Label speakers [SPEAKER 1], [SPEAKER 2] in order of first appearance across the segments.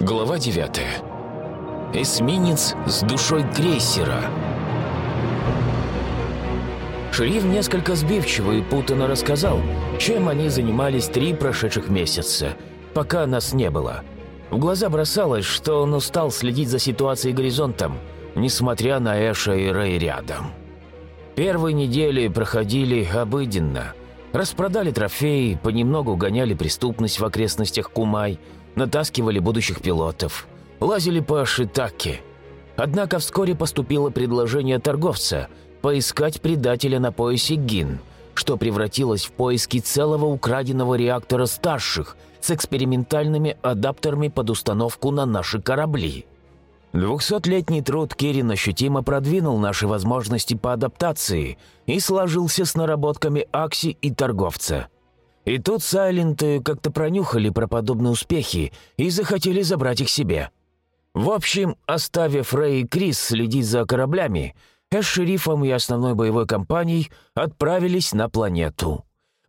[SPEAKER 1] Глава 9. Эсминец с душой крейсера. Шериф несколько сбивчиво и путанно рассказал, чем они занимались три прошедших месяца, пока нас не было. В глаза бросалось, что он устал следить за ситуацией горизонтом, несмотря на Эша и Рэй рядом. Первые недели проходили обыденно. Распродали трофеи, понемногу гоняли преступность в окрестностях Кумай – натаскивали будущих пилотов, лазили по Шитаке. Однако вскоре поступило предложение торговца поискать предателя на поясе Гин, что превратилось в поиски целого украденного реактора старших с экспериментальными адаптерами под установку на наши корабли. Двухсотлетний труд Кирин ощутимо продвинул наши возможности по адаптации и сложился с наработками Акси и торговца – и тут Сайленты как-то пронюхали про подобные успехи и захотели забрать их себе. В общем, оставив Рэй и Крис следить за кораблями, Эш шерифом и основной боевой компанией отправились на планету.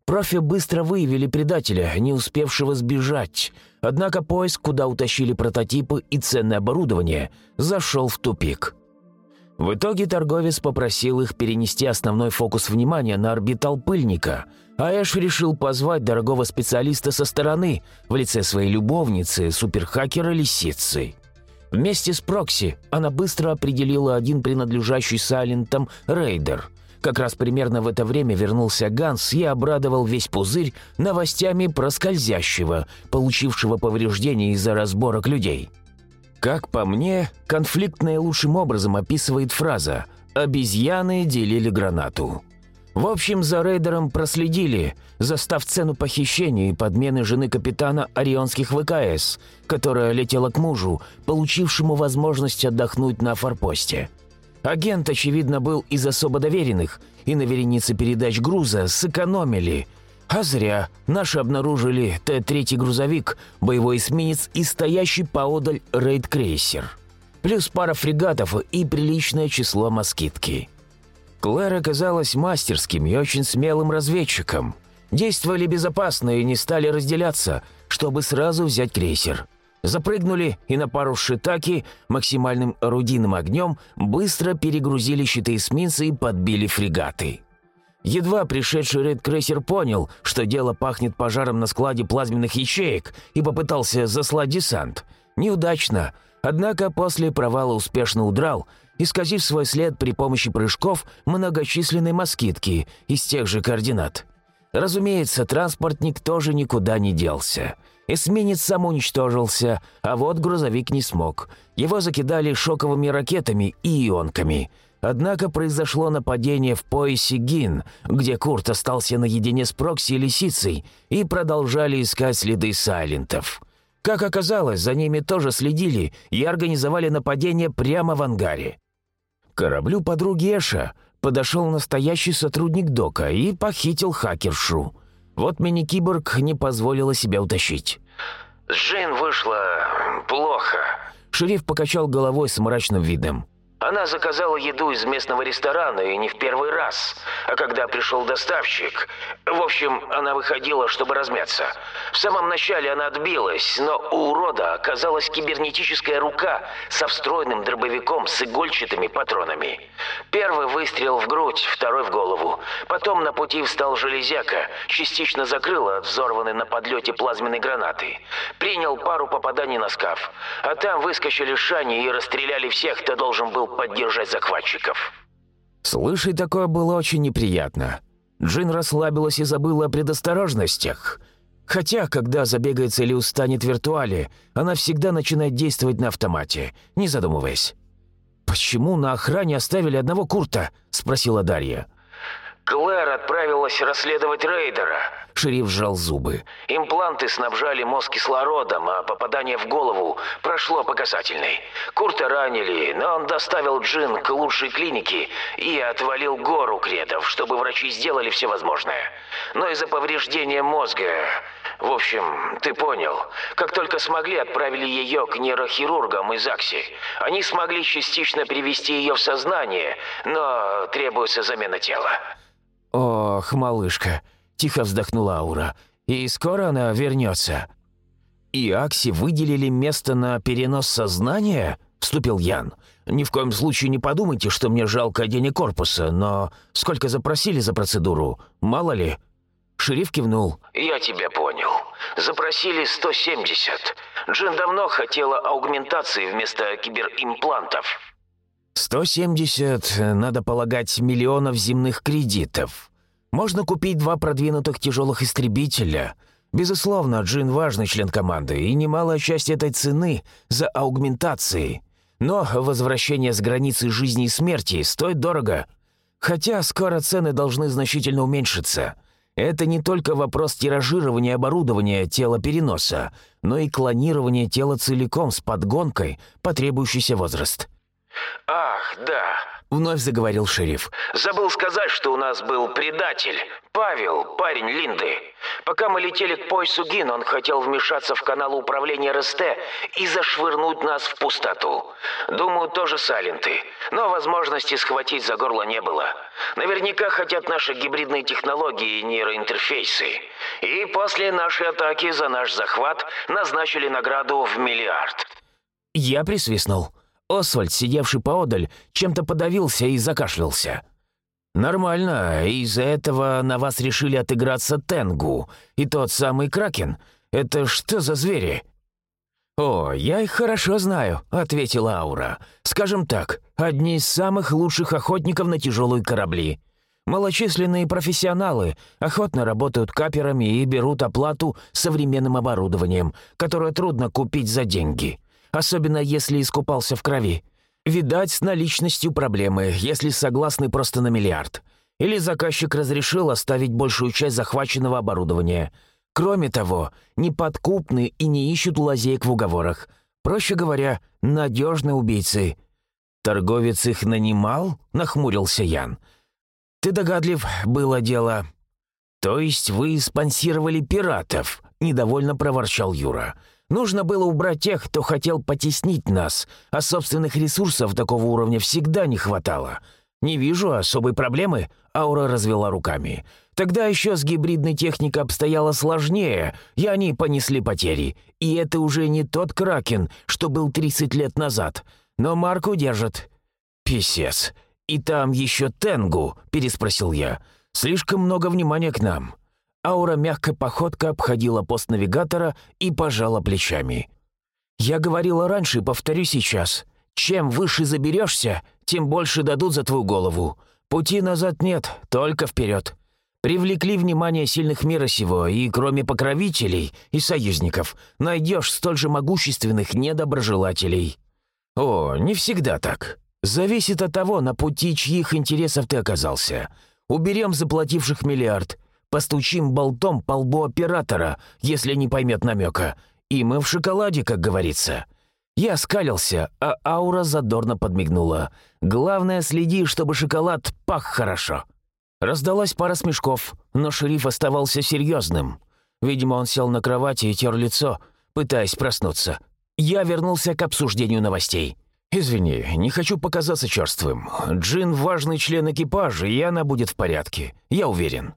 [SPEAKER 1] Профи быстро выявили предателя, не успевшего сбежать, однако поиск, куда утащили прототипы и ценное оборудование, зашел в тупик. В итоге торговец попросил их перенести основной фокус внимания на орбитал пыльника – а Эш решил позвать дорогого специалиста со стороны в лице своей любовницы, суперхакера Лисицы. Вместе с Прокси она быстро определила один принадлежащий Сайлентам рейдер. Как раз примерно в это время вернулся Ганс и обрадовал весь пузырь новостями про скользящего, получившего повреждения из-за разборок людей. Как по мне, конфликт наилучшим образом описывает фраза «обезьяны делили гранату». В общем, за рейдером проследили, застав цену похищения и подмены жены капитана Орионских ВКС, которая летела к мужу, получившему возможность отдохнуть на форпосте. Агент, очевидно, был из особо доверенных, и на веренице передач груза сэкономили. А зря. Наши обнаружили Т-3 грузовик, боевой эсминец и стоящий поодаль рейд-крейсер. Плюс пара фрегатов и приличное число москитки. Клэр оказалась мастерским и очень смелым разведчиком. Действовали безопасно и не стали разделяться, чтобы сразу взять крейсер. Запрыгнули и на пару шитаки максимальным орудийным огнем быстро перегрузили щиты эсминца и подбили фрегаты. Едва пришедший рейд-крейсер понял, что дело пахнет пожаром на складе плазменных ячеек и попытался заслать десант. Неудачно, однако после провала успешно удрал – исказив свой след при помощи прыжков многочисленной москитки из тех же координат. Разумеется, транспортник тоже никуда не делся. Эсминец сам уничтожился, а вот грузовик не смог. Его закидали шоковыми ракетами и ионками. Однако произошло нападение в поясе Гин, где Курт остался наедине с Прокси и Лисицей и продолжали искать следы Сайлентов. Как оказалось, за ними тоже следили и организовали нападение прямо в ангаре. К кораблю подруги Эша подошел настоящий сотрудник Дока и похитил хакершу. Вот мини-киборг не позволила себя утащить.
[SPEAKER 2] «С Джейн вышло плохо».
[SPEAKER 1] Шериф покачал головой с мрачным видом.
[SPEAKER 2] Она заказала еду из местного ресторана и не в первый раз. А когда пришел доставщик... В общем, она выходила, чтобы размяться. В самом начале она отбилась, но у урода оказалась кибернетическая рука со встроенным дробовиком с игольчатыми патронами. Первый выстрел в грудь, второй в голову. Потом на пути встал железяка, частично закрыла от взорванной на подлете плазменной гранаты. Принял пару попаданий на скаф. А там выскочили шани и расстреляли всех, кто должен был поддержать захватчиков.
[SPEAKER 1] Слышать такое было очень неприятно. Джин расслабилась и забыла о предосторожностях. Хотя, когда забегается или устанет в виртуале, она всегда начинает действовать на автомате, не задумываясь. «Почему на охране оставили одного Курта?» – спросила Дарья.
[SPEAKER 2] Клэр отправилась расследовать рейдера.
[SPEAKER 1] Шериф сжал зубы.
[SPEAKER 2] Импланты снабжали мозг кислородом, а попадание в голову прошло по касательной. Курта ранили, но он доставил Джин к лучшей клинике и отвалил гору кредов, чтобы врачи сделали все возможное. Но из-за повреждения мозга... В общем, ты понял. Как только смогли, отправили ее к нейрохирургам из АКСИ. Они смогли частично привести ее в сознание, но требуется замена тела.
[SPEAKER 1] «Ох, малышка!» – тихо вздохнула Аура. «И скоро она вернется?» «И Акси выделили место на перенос сознания?» — вступил Ян. «Ни в коем случае не подумайте, что мне жалко денег корпуса, но сколько запросили за процедуру? Мало ли?» Шериф кивнул.
[SPEAKER 2] «Я тебя понял. Запросили 170. Джин давно хотела аугментации вместо киберимплантов».
[SPEAKER 1] «170, надо полагать, миллионов земных кредитов. Можно купить два продвинутых тяжелых истребителя. Безусловно, Джин важный член команды, и немалая часть этой цены за аугментации. Но возвращение с границы жизни и смерти стоит дорого. Хотя скоро цены должны значительно уменьшиться». Это не только вопрос тиражирования оборудования тела переноса, но и клонирования тела целиком с подгонкой, потребующийся возраст.
[SPEAKER 2] «Ах, да», —
[SPEAKER 1] вновь заговорил шериф.
[SPEAKER 2] «Забыл сказать, что у нас был предатель. Павел, парень Линды. Пока мы летели к поясу Гин, он хотел вмешаться в канал управления РСТ и зашвырнуть нас в пустоту. Думаю, тоже Саленты. Но возможности схватить за горло не было. Наверняка хотят наши гибридные технологии и нейроинтерфейсы. И после нашей атаки за наш захват назначили награду в миллиард».
[SPEAKER 1] Я присвистнул. Освальд, сидевший поодаль, чем-то подавился и закашлялся. «Нормально. Из-за этого на вас решили отыграться Тенгу. И тот самый Кракен. Это что за звери?» «О, я их хорошо знаю», — ответила Аура. «Скажем так, одни из самых лучших охотников на тяжелые корабли. Малочисленные профессионалы охотно работают каперами и берут оплату современным оборудованием, которое трудно купить за деньги особенно если искупался в крови. Видать, с наличностью проблемы, если согласны просто на миллиард. Или заказчик разрешил оставить большую часть захваченного оборудования. Кроме того, неподкупны и не ищут лазеек в уговорах. Проще говоря, надежные убийцы. «Торговец их нанимал?» — нахмурился Ян. «Ты догадлив, было дело». «То есть вы спонсировали пиратов?» — недовольно проворчал Юра. «Юра». Нужно было убрать тех, кто хотел потеснить нас, а собственных ресурсов такого уровня всегда не хватало. Не вижу особой проблемы, Аура развела руками. Тогда еще с гибридной техникой обстояло сложнее, и они понесли потери. И это уже не тот Кракен, что был 30 лет назад. Но марку держат. «Писец. И там еще Тенгу?» – переспросил я. «Слишком много внимания к нам». Аура мягкой походкой обходила пост навигатора и пожала плечами. «Я говорила раньше и повторю сейчас. Чем выше заберешься, тем больше дадут за твою голову. Пути назад нет, только вперед. Привлекли внимание сильных мира сего, и кроме покровителей и союзников, найдешь столь же могущественных недоброжелателей. О, не всегда так. Зависит от того, на пути чьих интересов ты оказался. Уберем заплативших миллиард, Постучим болтом по лбу оператора, если не поймет намека. И мы в шоколаде, как говорится». Я скалился, а аура задорно подмигнула. «Главное, следи, чтобы шоколад пах хорошо». Раздалась пара смешков, но шериф оставался серьезным. Видимо, он сел на кровати и тер лицо, пытаясь проснуться. Я вернулся к обсуждению новостей. «Извини, не хочу показаться черствым. Джин – важный член экипажа, и она будет в порядке. Я уверен».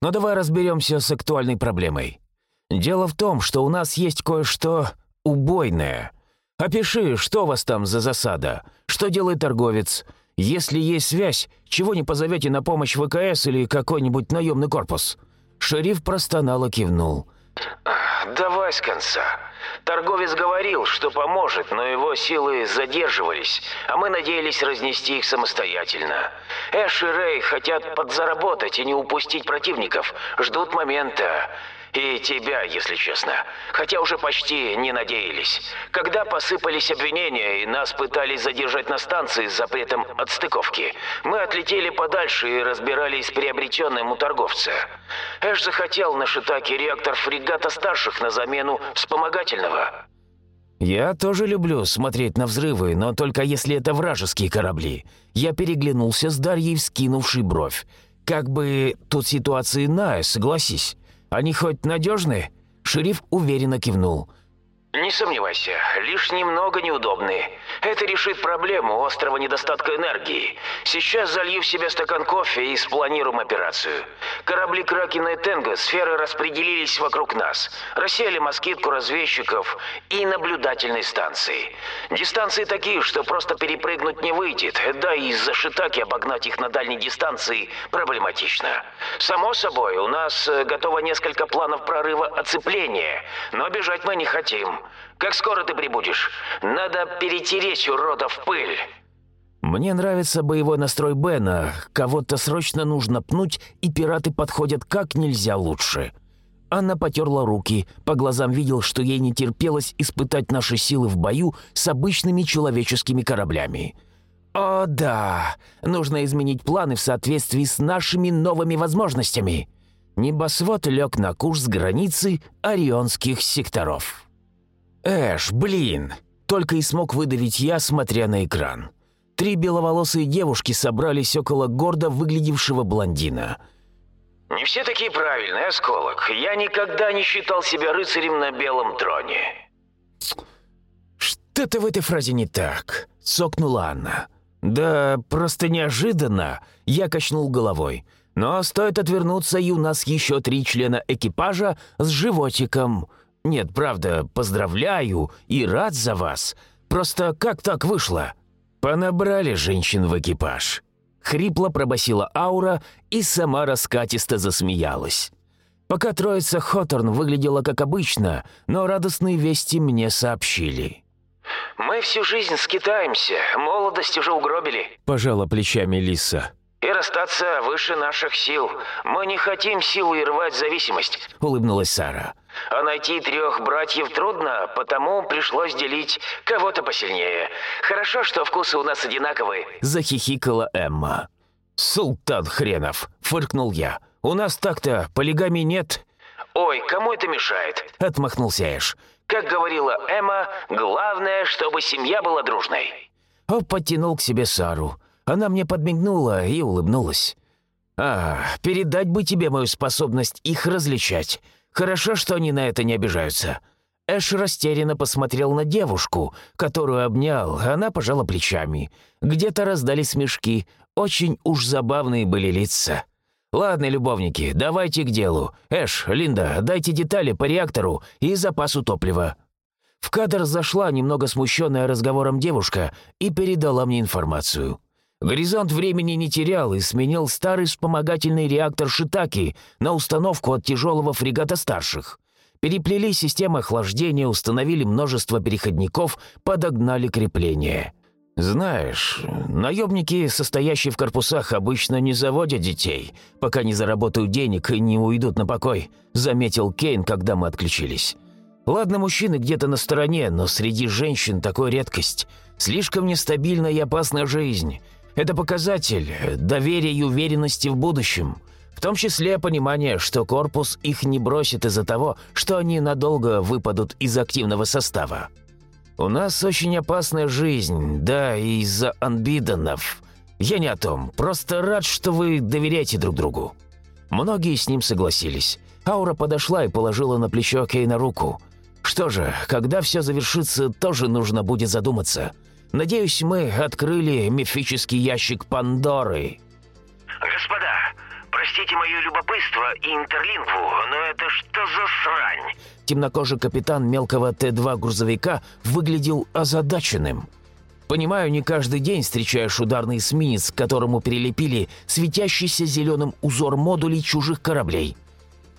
[SPEAKER 1] Но давай разберемся с актуальной проблемой. Дело в том, что у нас есть кое-что убойное. Опиши, что у вас там за засада, что делает торговец. Если есть связь, чего не позовете на помощь ВКС или какой-нибудь наемный корпус?» Шериф простонал и кивнул.
[SPEAKER 2] «Давай с конца. Торговец говорил, что поможет, но его силы задерживались, а мы надеялись разнести их самостоятельно. Эш и Рэй хотят подзаработать и не упустить противников, ждут момента. И тебя, если честно. Хотя уже почти не надеялись. Когда посыпались обвинения и нас пытались задержать на станции с запретом отстыковки, мы отлетели подальше и разбирались с приобретенным у торговца. Эш захотел на Шитаке реактор фрегата старших на замену вспомогательного.
[SPEAKER 1] «Я тоже люблю смотреть на взрывы, но только если это вражеские корабли». Я переглянулся с Дарьей, вскинувшей бровь. «Как бы тут ситуация иная, согласись. Они хоть надежны?» Шериф уверенно кивнул.
[SPEAKER 2] Не сомневайся, лишь немного неудобные. Это решит проблему острого недостатка энергии. Сейчас залью в себя стакан кофе и спланируем операцию. Корабли Кракена и Тенга сферы распределились вокруг нас. Рассеяли москитку разведчиков и наблюдательной станции. Дистанции такие, что просто перепрыгнуть не выйдет. Да и из-за шитаки обогнать их на дальней дистанции проблематично. Само собой, у нас э, готово несколько планов прорыва оцепления, но бежать мы не хотим. Как скоро ты прибудешь? Надо перетереть уродов пыль».
[SPEAKER 1] Мне нравится боевой настрой Бена. Кого-то срочно нужно пнуть, и пираты подходят как нельзя лучше. Она потерла руки, по глазам видел, что ей не терпелось испытать наши силы в бою с обычными человеческими кораблями. «О, да! Нужно изменить планы в соответствии с нашими новыми возможностями!» Небосвод лег на курс границы орионских секторов. «Эш, блин!» — только и смог выдавить я, смотря на экран. Три беловолосые девушки собрались около гордо выглядевшего блондина.
[SPEAKER 2] «Не все такие правильные, осколок. Я никогда не считал себя рыцарем на белом троне».
[SPEAKER 1] «Что-то в этой фразе не так», — сокнула Анна. «Да, просто неожиданно», — я качнул головой. «Но стоит отвернуться, и у нас еще три члена экипажа с животиком. Нет, правда, поздравляю и рад за вас. Просто как так вышло?» «Понабрали женщин в экипаж». Хрипло пробасила аура и сама раскатисто засмеялась. Пока троица Хоторн выглядела как обычно, но радостные вести мне сообщили.
[SPEAKER 2] «Мы всю жизнь скитаемся, молодость уже угробили», –
[SPEAKER 1] пожала плечами Лиса.
[SPEAKER 2] «И расстаться выше наших сил. Мы не хотим силу и рвать зависимость», –
[SPEAKER 1] улыбнулась Сара.
[SPEAKER 2] А найти трех братьев трудно, потому пришлось делить кого-то посильнее. Хорошо, что вкусы у нас одинаковые».
[SPEAKER 1] Захихикала Эмма. «Султан хренов!» — фыркнул я. «У нас так-то полигамии нет».
[SPEAKER 2] «Ой, кому это мешает?»
[SPEAKER 1] — отмахнулся Эш.
[SPEAKER 2] «Как говорила Эмма, главное, чтобы семья была дружной».
[SPEAKER 1] Он подтянул к себе Сару. Она мне подмигнула и улыбнулась. «А, передать бы тебе мою способность их различать. Хорошо, что они на это не обижаются». Эш растерянно посмотрел на девушку, которую обнял, она пожала плечами. Где-то раздались смешки, очень уж забавные были лица. «Ладно, любовники, давайте к делу. Эш, Линда, дайте детали по реактору и запасу топлива». В кадр зашла немного смущенная разговором девушка и передала мне информацию. Горизонт времени не терял и сменил старый вспомогательный реактор Шитаки на установку от тяжелого фрегата старших. Переплели системы охлаждения, установили множество переходников, подогнали крепление. «Знаешь, наемники, состоящие в корпусах, обычно не заводят детей, пока не заработают денег и не уйдут на покой», — заметил Кейн, когда мы отключились. «Ладно, мужчины где-то на стороне, но среди женщин такой редкость. Слишком нестабильна и опасна жизнь. Это показатель доверия и уверенности в будущем. В том числе понимание, что корпус их не бросит из-за того, что они надолго выпадут из активного состава. У нас очень опасная жизнь, да, и из-за анбиданов. Я не о том, просто рад, что вы доверяете друг другу». Многие с ним согласились. Аура подошла и положила на плечо Кейна руку. «Что же, когда все завершится, тоже нужно будет задуматься». Надеюсь, мы открыли мифический ящик Пандоры».
[SPEAKER 2] «Господа, простите мое любопытство и интерлингву, но это что за срань?»
[SPEAKER 1] Темнокожий капитан мелкого Т-2 грузовика выглядел озадаченным. «Понимаю, не каждый день встречаешь ударный эсминец, к которому прилепили светящийся зеленым узор модулей чужих кораблей».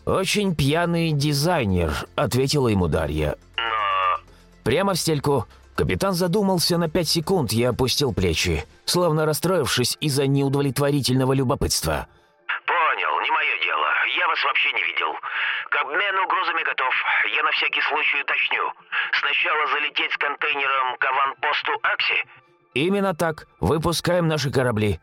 [SPEAKER 1] «Очень пьяный дизайнер», — ответила ему Дарья.
[SPEAKER 2] «Но...»
[SPEAKER 1] «Прямо в стельку. Капитан задумался на пять секунд и опустил плечи, словно расстроившись из-за неудовлетворительного любопытства.
[SPEAKER 2] «Понял, не мое дело. Я вас вообще не видел. К обмену грузами готов. Я на всякий случай уточню. Сначала залететь с контейнером к аванпосту Акси?»
[SPEAKER 1] «Именно так. Выпускаем наши корабли».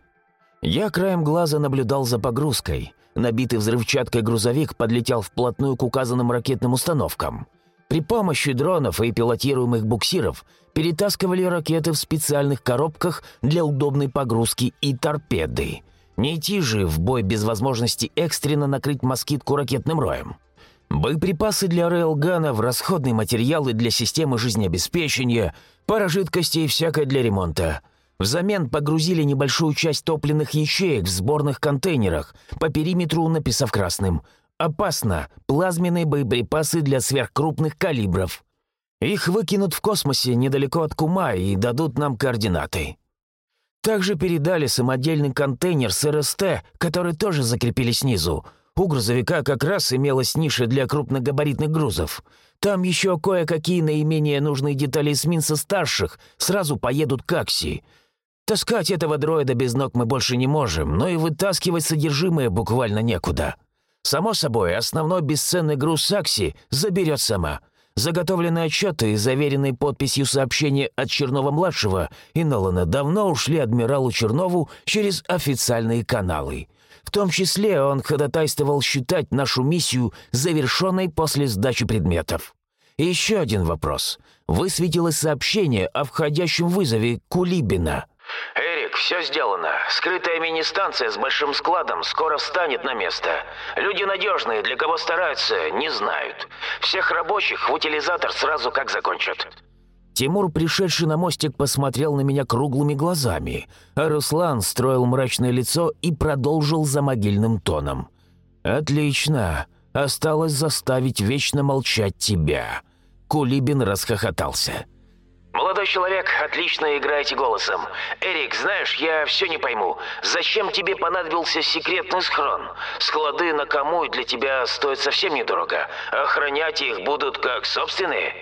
[SPEAKER 1] Я краем глаза наблюдал за погрузкой. Набитый взрывчаткой грузовик подлетел вплотную к указанным ракетным установкам. При помощи дронов и пилотируемых буксиров перетаскивали ракеты в специальных коробках для удобной погрузки и торпеды. Не идти же в бой без возможности экстренно накрыть москитку ракетным роем. Боеприпасы для рейлганов, расходные материалы для системы жизнеобеспечения, пара жидкостей и всякое для ремонта. Взамен погрузили небольшую часть топливных ячеек в сборных контейнерах, по периметру написав красным. «Опасно! Плазменные боеприпасы для сверхкрупных калибров». Их выкинут в космосе недалеко от Кума и дадут нам координаты. Также передали самодельный контейнер с РСТ, который тоже закрепили снизу. У грузовика как раз имелась ниша для крупногабаритных грузов. Там еще кое-какие наименее нужные детали эсминца старших сразу поедут к Акси. Таскать этого дроида без ног мы больше не можем, но и вытаскивать содержимое буквально некуда. Само собой, основной бесценный груз Акси заберет сама — Заготовленные отчеты и заверенные подписью сообщения от Чернова-младшего и Нолана давно ушли адмиралу Чернову через официальные каналы. В том числе он ходатайствовал считать нашу миссию завершенной после сдачи предметов. И еще один вопрос. Высветилось сообщение о входящем вызове Кулибина.
[SPEAKER 2] «Эрик, все сделано. Скрытая мини-станция с большим складом скоро встанет на место. Люди надежные, для кого стараются, не знают. Всех рабочих в утилизатор сразу как закончат».
[SPEAKER 1] Тимур, пришедший на мостик, посмотрел на меня круглыми глазами, а Руслан строил мрачное лицо и продолжил за могильным тоном. «Отлично. Осталось заставить вечно молчать тебя». Кулибин расхохотался.
[SPEAKER 2] «Молодой человек, отлично играете голосом. Эрик, знаешь, я все не пойму. Зачем тебе понадобился секретный схрон? Склады на кому для тебя стоят совсем недорого. Охранять их будут как собственные».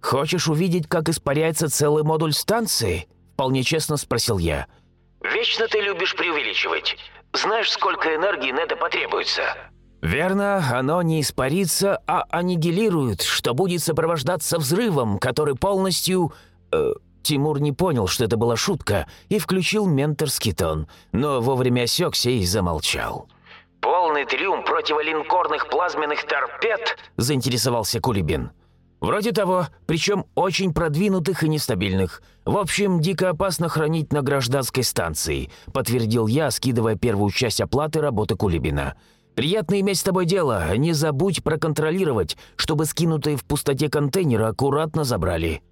[SPEAKER 1] «Хочешь увидеть, как испаряется целый модуль станции?» – вполне честно спросил я.
[SPEAKER 2] «Вечно ты любишь преувеличивать. Знаешь, сколько энергии на это потребуется?»
[SPEAKER 1] «Верно, оно не испарится, а аннигилирует, что будет сопровождаться взрывом, который полностью...» э, Тимур не понял, что это была шутка, и включил менторский тон, но вовремя осекся и замолчал.
[SPEAKER 2] «Полный триумф противолинкорных плазменных торпед?»
[SPEAKER 1] – заинтересовался Кулибин. «Вроде того, причем очень продвинутых и нестабильных. В общем, дико опасно хранить на гражданской станции», – подтвердил я, скидывая первую часть оплаты работы Кулибина. Приятно иметь с тобой дело. Не забудь проконтролировать, чтобы скинутые в пустоте контейнеры аккуратно забрали.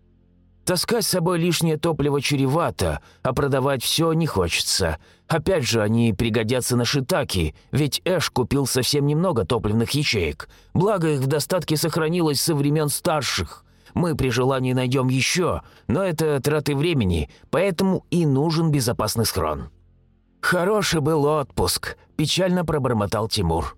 [SPEAKER 1] Таскать с собой лишнее топливо чревато, а продавать все не хочется. Опять же, они пригодятся на шитаки, ведь Эш купил совсем немного топливных ячеек. Благо их в достатке сохранилось со времен старших. Мы при желании найдем еще, но это траты времени, поэтому и нужен безопасный схрон. «Хороший был отпуск», – печально пробормотал Тимур.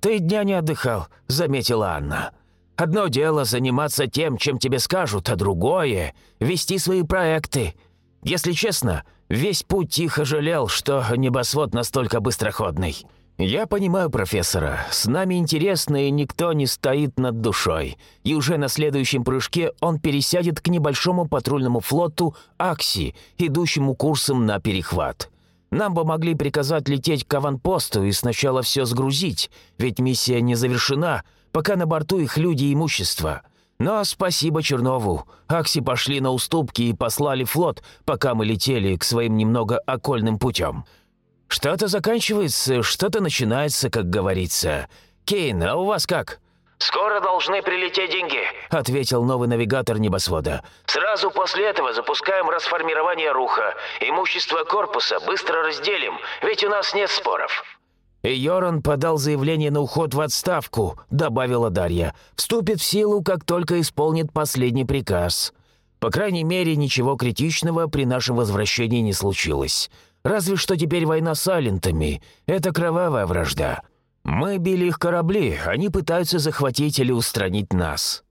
[SPEAKER 1] «Ты дня не отдыхал», – заметила Анна. «Одно дело заниматься тем, чем тебе скажут, а другое – вести свои проекты. Если честно, весь путь тихо жалел, что небосвод настолько быстроходный. Я понимаю профессора, с нами интересно, и никто не стоит над душой. И уже на следующем прыжке он пересядет к небольшому патрульному флоту «Акси», идущему курсом на перехват». Нам бы могли приказать лететь к аванпосту и сначала все сгрузить, ведь миссия не завершена, пока на борту их люди и имущество. Но спасибо Чернову. Акси пошли на уступки и послали флот, пока мы летели к своим немного окольным путем. Что-то заканчивается, что-то начинается, как говорится. Кейн, а у вас как?»
[SPEAKER 2] «Скоро должны прилететь деньги», —
[SPEAKER 1] ответил новый навигатор небосвода.
[SPEAKER 2] «Сразу после этого запускаем расформирование руха. Имущество корпуса быстро разделим, ведь у нас нет споров».
[SPEAKER 1] «И Йоран подал заявление на уход в отставку», — добавила Дарья. «Вступит в силу, как только исполнит последний приказ. По крайней мере, ничего критичного при нашем возвращении не случилось. Разве что теперь война с Алентами. Это кровавая вражда. Мы били их корабли, они пытаются захватить или устранить нас.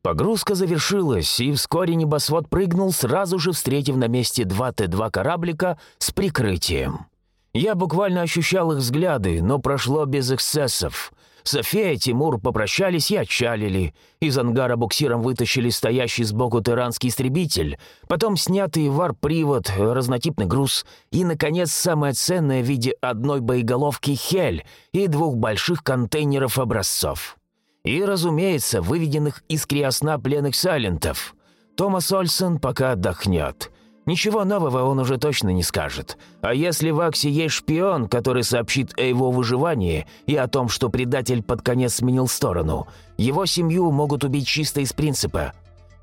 [SPEAKER 1] Погрузка завершилась, и вскоре небосвод прыгнул, сразу же встретив на месте два Т-2 кораблика с прикрытием. Я буквально ощущал их взгляды, но прошло без эксцессов. София Тимур попрощались и отчалили. Из ангара буксиром вытащили стоящий сбоку тиранский истребитель, потом снятый вар-привод, разнотипный груз и, наконец, самое ценное в виде одной боеголовки «Хель» и двух больших контейнеров образцов. И, разумеется, выведенных из криосна пленных сайлентов. Томас Ольсон пока отдохнет. Ничего нового он уже точно не скажет. А если в Аксе есть шпион, который сообщит о его выживании и о том, что предатель под конец сменил сторону, его семью могут убить чисто из принципа.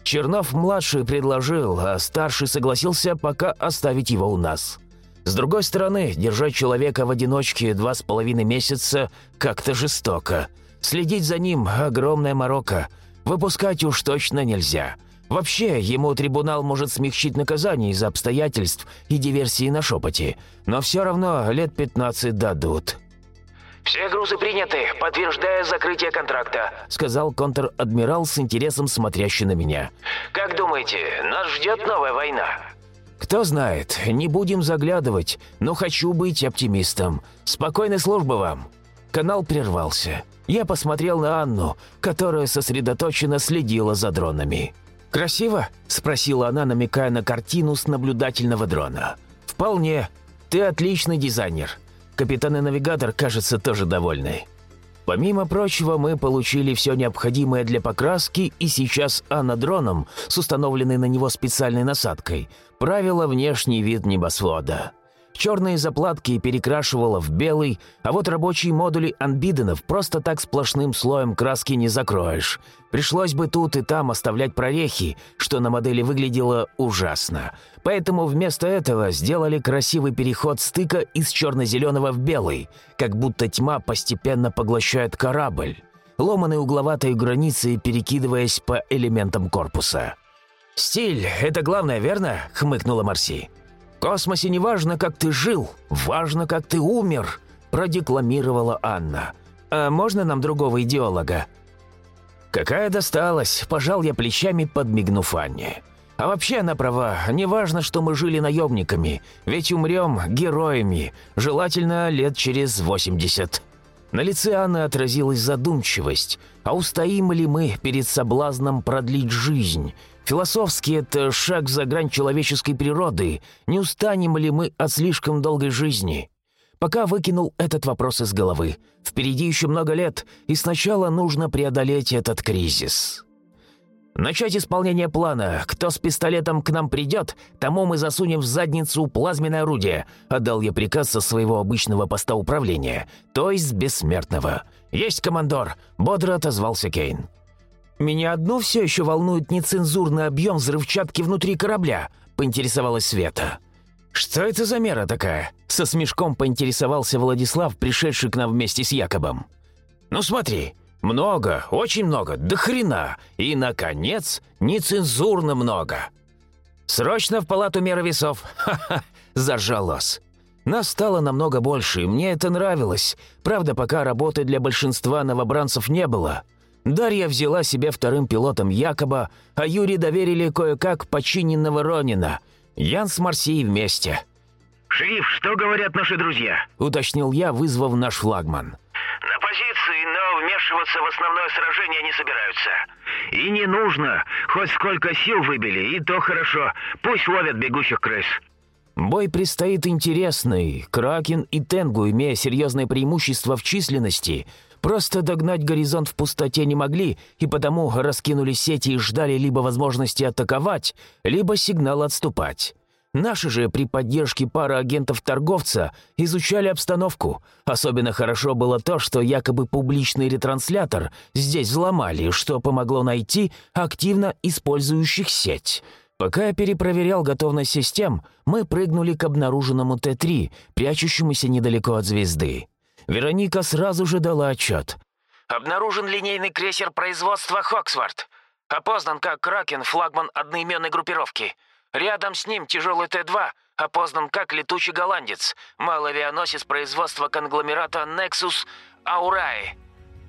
[SPEAKER 1] Чернов-младший предложил, а старший согласился пока оставить его у нас. С другой стороны, держать человека в одиночке два с половиной месяца как-то жестоко. Следить за ним – огромная морока. Выпускать уж точно нельзя – Вообще, ему трибунал может смягчить наказание из-за обстоятельств и диверсии на шепоте, но все равно лет 15 дадут».
[SPEAKER 2] «Все грузы приняты, подтверждая закрытие контракта», —
[SPEAKER 1] сказал контр-адмирал с интересом смотрящий на меня.
[SPEAKER 2] «Как думаете, нас ждет новая война?»
[SPEAKER 1] «Кто знает, не будем заглядывать, но хочу быть оптимистом. Спокойной службы вам!» Канал прервался. Я посмотрел на Анну, которая сосредоточенно следила за дронами. «Красиво?» – спросила она, намекая на картину с наблюдательного дрона. «Вполне. Ты отличный дизайнер. Капитан и навигатор, кажется, тоже довольны». Помимо прочего, мы получили все необходимое для покраски, и сейчас Анна дроном, с установленной на него специальной насадкой, правила внешний вид небосвода. Черные заплатки перекрашивала в белый, а вот рабочие модули анбиденов просто так сплошным слоем краски не закроешь. Пришлось бы тут и там оставлять прорехи, что на модели выглядело ужасно. Поэтому вместо этого сделали красивый переход стыка из черно-зеленого в белый, как будто тьма постепенно поглощает корабль, ломаной угловатой границей перекидываясь по элементам корпуса. «Стиль — это главное, верно?» — хмыкнула Марси космосе не важно, как ты жил, важно, как ты умер», – продекламировала Анна. «А можно нам другого идеолога?» «Какая досталась?» – пожал я плечами, подмигнув Анне. «А вообще она права. Не важно, что мы жили наемниками, ведь умрем героями, желательно лет через 80». На лице Анны отразилась задумчивость. А устоим ли мы перед соблазном продлить жизнь – Философски это шаг за грань человеческой природы. Не устанем ли мы от слишком долгой жизни? Пока выкинул этот вопрос из головы. Впереди еще много лет, и сначала нужно преодолеть этот кризис. «Начать исполнение плана. Кто с пистолетом к нам придет, тому мы засунем в задницу плазменное орудие», отдал я приказ со своего обычного поста управления, то есть бессмертного. «Есть, командор», — бодро отозвался Кейн. «Меня одну все еще волнует нецензурный объем взрывчатки внутри корабля», — поинтересовалась Света. «Что это за мера такая?» — со смешком поинтересовался Владислав, пришедший к нам вместе с Якобом. «Ну смотри, много, очень много, до хрена, и, наконец, нецензурно много». «Срочно в палату меры весов!» «Ха-ха!». Нас стало намного больше, и мне это нравилось. Правда, пока работы для большинства новобранцев не было. Дарья взяла себе вторым пилотом Якоба, а Юре доверили кое-как починенного Ронина. Ян с Марсией вместе.
[SPEAKER 2] «Шериф, что говорят наши друзья?»
[SPEAKER 1] – уточнил я, вызвав наш флагман.
[SPEAKER 2] «На позиции, но вмешиваться в основное сражение не собираются. И не нужно. Хоть сколько сил выбили, и то хорошо. Пусть ловят бегущих крыс».
[SPEAKER 1] Бой предстоит интересный. Кракен и Тенгу, имея серьезное преимущество в численности, Просто догнать горизонт в пустоте не могли, и потому раскинули сети и ждали либо возможности атаковать, либо сигнал отступать. Наши же при поддержке пары агентов-торговца изучали обстановку. Особенно хорошо было то, что якобы публичный ретранслятор здесь взломали, что помогло найти активно использующих сеть. Пока я перепроверял готовность систем, мы прыгнули к обнаруженному Т-3, прячущемуся недалеко от звезды. Вероника сразу же дала отчет.
[SPEAKER 2] «Обнаружен линейный крейсер производства «Хоксфорд». Опознан как «Кракен», флагман одноименной группировки. Рядом с ним тяжелый Т-2, опознан как «Летучий голландец», малый авианосец производства конгломерата «Нексус Аурай».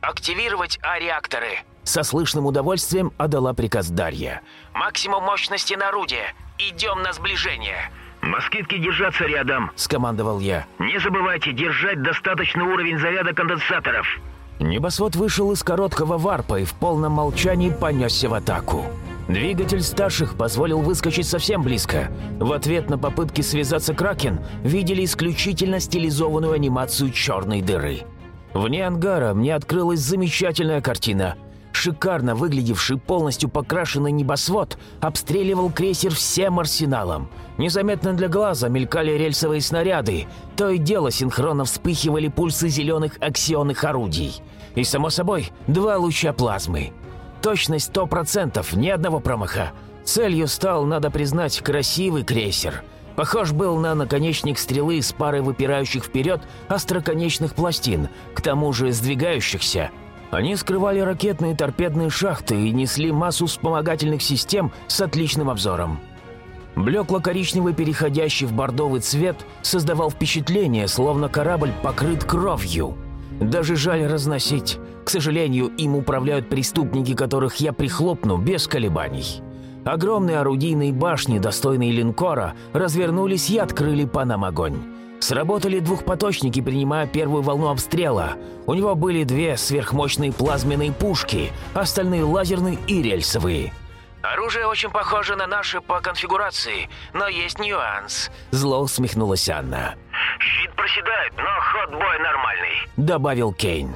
[SPEAKER 2] «Активировать А-реакторы».
[SPEAKER 1] Со слышным удовольствием отдала приказ Дарья.
[SPEAKER 2] «Максимум мощности на орудие. Идем на сближение». «Москитки держаться рядом», — скомандовал я. «Не забывайте держать достаточный уровень заряда конденсаторов».
[SPEAKER 1] Небосвод вышел из короткого варпа и в полном молчании понесся в атаку. Двигатель старших позволил выскочить совсем близко. В ответ на попытки связаться Кракен видели исключительно стилизованную анимацию черной дыры. Вне ангара мне открылась замечательная картина. Шикарно выглядевший полностью покрашенный небосвод обстреливал крейсер всем арсеналом. Незаметно для глаза мелькали рельсовые снаряды, то и дело синхронно вспыхивали пульсы зеленых аксионных орудий. И, само собой, два луча плазмы. Точность 100%, ни одного промаха. Целью стал, надо признать, красивый крейсер. Похож был на наконечник стрелы с парой выпирающих вперед остроконечных пластин, к тому же сдвигающихся. Они скрывали ракетные торпедные шахты и несли массу вспомогательных систем с отличным обзором. Блекло-коричневый, переходящий в бордовый цвет, создавал впечатление, словно корабль покрыт кровью. Даже жаль разносить. К сожалению, им управляют преступники, которых я прихлопну без колебаний. Огромные орудийные башни, достойные линкора, развернулись и открыли по нам огонь. Сработали двухпоточники, принимая первую волну обстрела. У него были две сверхмощные плазменные пушки, остальные лазерные и рельсовые.
[SPEAKER 2] «Оружие очень похоже на наше по конфигурации, но есть нюанс», —
[SPEAKER 1] зло усмехнулась Анна.
[SPEAKER 2] «Щит проседает, но ход боя нормальный», —
[SPEAKER 1] добавил Кейн.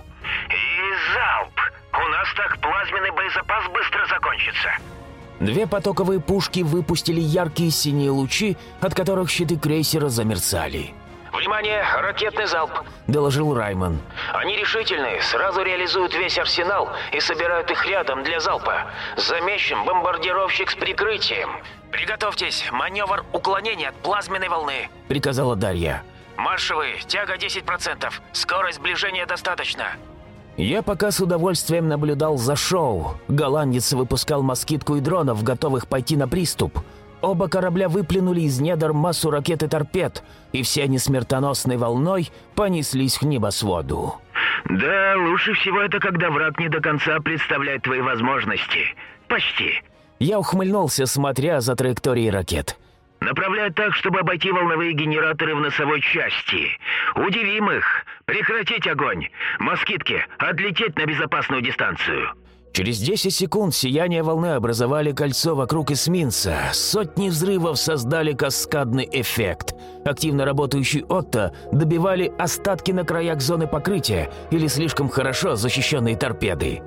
[SPEAKER 2] «И залп. У нас так плазменный боезапас быстро закончится».
[SPEAKER 1] Две потоковые пушки выпустили яркие синие лучи, от которых щиты крейсера замерцали.
[SPEAKER 2] «Внимание! Ракетный залп!»
[SPEAKER 1] – доложил Раймон.
[SPEAKER 2] «Они решительные, сразу реализуют весь арсенал и собирают их рядом для залпа. Замещен бомбардировщик с прикрытием. Приготовьтесь, маневр уклонения от плазменной волны», –
[SPEAKER 1] приказала Дарья.
[SPEAKER 2] «Маршевые, тяга 10%, скорость сближения достаточно».
[SPEAKER 1] Я пока с удовольствием наблюдал за шоу. Голландец выпускал москитку и дронов, готовых пойти на приступ. Оба корабля выплюнули из недр массу ракет и торпед, и все они смертоносной волной понеслись к небосводу.
[SPEAKER 2] «Да, лучше всего это, когда враг не до конца представляет твои возможности. Почти».
[SPEAKER 1] Я ухмыльнулся, смотря за траекторией ракет.
[SPEAKER 2] Направлять так, чтобы обойти волновые генераторы в носовой части. Удивим их. Прекратить огонь. Москитки, отлететь на безопасную дистанцию.
[SPEAKER 1] Через 10 секунд сияние волны образовали кольцо вокруг эсминца. Сотни взрывов создали каскадный эффект. Активно работающий Отто добивали остатки на краях зоны покрытия или слишком хорошо защищенные торпеды.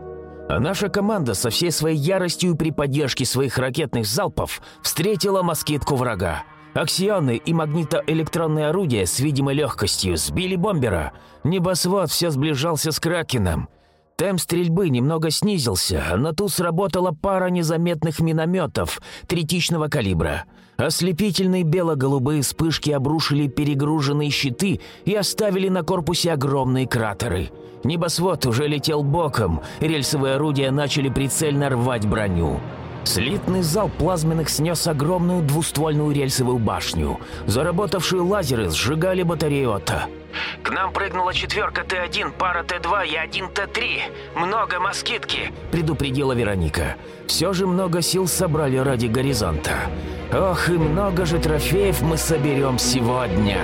[SPEAKER 1] А наша команда со всей своей яростью при поддержке своих ракетных залпов встретила москитку врага. Аксионы и магнитоэлектронные орудия с видимой легкостью сбили бомбера. Небосвод все сближался с Кракеном. Темп стрельбы немного снизился, но тут сработала пара незаметных минометов третичного калибра. Ослепительные бело-голубые вспышки обрушили перегруженные щиты и оставили на корпусе огромные кратеры. Небосвод уже летел боком, рельсовые орудия начали прицельно рвать броню. Слитный зал плазменных снес огромную двуствольную рельсовую башню. Заработавшие лазеры сжигали батарею ОТА.
[SPEAKER 2] «К нам прыгнула четверка Т-1, пара Т-2 и один Т-3. Много москитки», —
[SPEAKER 1] предупредила Вероника. «Все же много сил собрали ради горизонта. Ох, и много же трофеев мы соберем сегодня!»